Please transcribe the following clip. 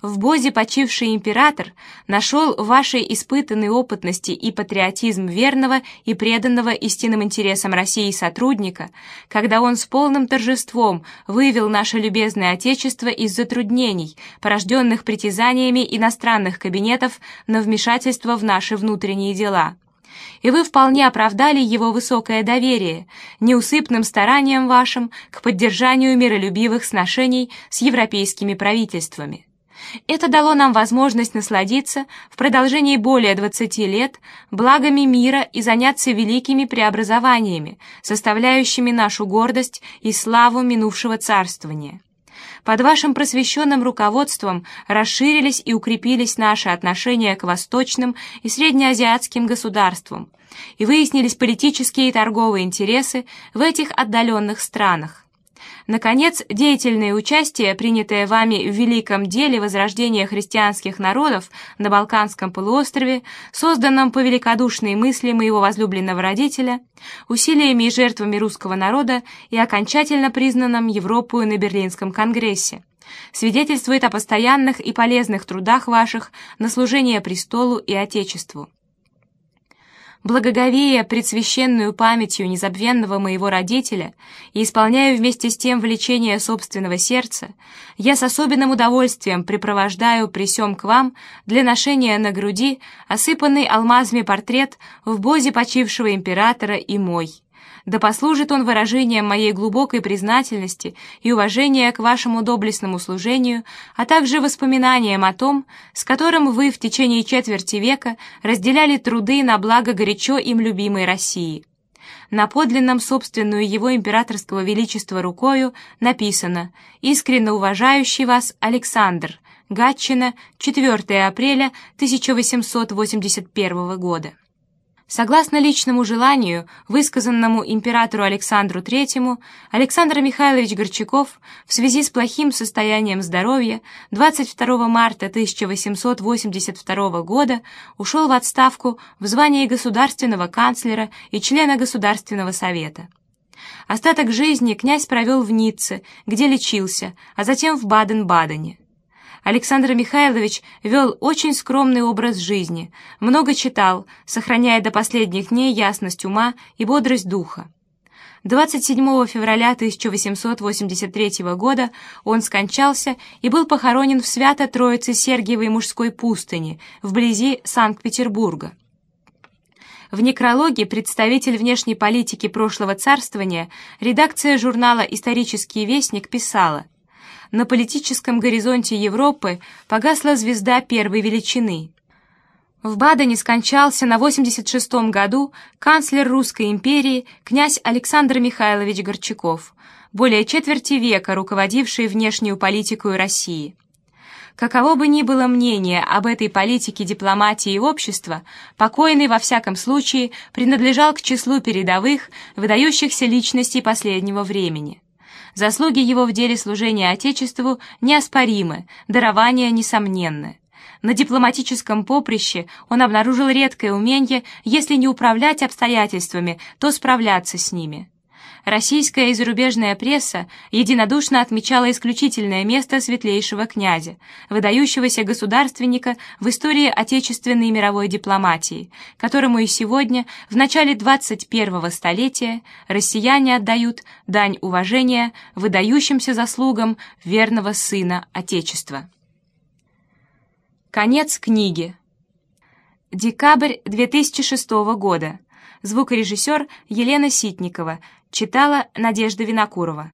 в Бозе почивший император нашел в вашей испытанной опытности и патриотизм верного и преданного истинным интересам России сотрудника, когда он с полным торжеством вывел наше любезное Отечество из затруднений, порожденных притязаниями иностранных кабинетов на вмешательство в наши внутренние дела и вы вполне оправдали его высокое доверие неусыпным старанием вашим к поддержанию миролюбивых сношений с европейскими правительствами. Это дало нам возможность насладиться в продолжении более 20 лет благами мира и заняться великими преобразованиями, составляющими нашу гордость и славу минувшего царствования. Под вашим просвещенным руководством расширились и укрепились наши отношения к восточным и среднеазиатским государствам, и выяснились политические и торговые интересы в этих отдаленных странах. Наконец, деятельное участие, принятое вами в великом деле возрождения христианских народов на Балканском полуострове, созданном по великодушной мысли моего возлюбленного родителя, усилиями и жертвами русского народа и окончательно признанном Европою на Берлинском конгрессе, свидетельствует о постоянных и полезных трудах ваших на служение престолу и Отечеству благоговея пред священную памятью незабвенного моего родителя и исполняю вместе с тем влечение собственного сердца, я с особенным удовольствием припровождаю при сём к вам для ношения на груди осыпанный алмазами портрет в бозе почившего императора и мой да послужит он выражением моей глубокой признательности и уважения к вашему доблестному служению, а также воспоминанием о том, с которым вы в течение четверти века разделяли труды на благо горячо им любимой России. На подлинном собственную его императорского величества рукою написано «Искренне уважающий вас Александр», Гатчина, 4 апреля 1881 года. Согласно личному желанию, высказанному императору Александру III, Александр Михайлович Горчаков в связи с плохим состоянием здоровья 22 марта 1882 года ушел в отставку в звании государственного канцлера и члена Государственного совета. Остаток жизни князь провел в Ницце, где лечился, а затем в Баден-Бадене. Александр Михайлович вел очень скромный образ жизни, много читал, сохраняя до последних дней ясность ума и бодрость духа. 27 февраля 1883 года он скончался и был похоронен в Свято-Троице Сергиевой мужской пустыни, вблизи Санкт-Петербурга. В некрологе представитель внешней политики прошлого царствования редакция журнала «Исторический вестник» писала – на политическом горизонте Европы погасла звезда первой величины. В Бадене скончался на 86-м году канцлер Русской империи князь Александр Михайлович Горчаков, более четверти века руководивший внешнюю политику России. Каково бы ни было мнение об этой политике дипломатии и общества, покойный во всяком случае принадлежал к числу передовых, выдающихся личностей последнего времени. Заслуги его в деле служения Отечеству неоспоримы, дарования несомненны. На дипломатическом поприще он обнаружил редкое умение, если не управлять обстоятельствами, то справляться с ними. Российская и зарубежная пресса единодушно отмечала исключительное место светлейшего князя, выдающегося государственника в истории отечественной и мировой дипломатии, которому и сегодня, в начале 21-го столетия, россияне отдают дань уважения выдающимся заслугам верного сына Отечества. Конец книги. Декабрь 2006 года. Звукорежиссер Елена Ситникова. Читала Надежда Винокурова.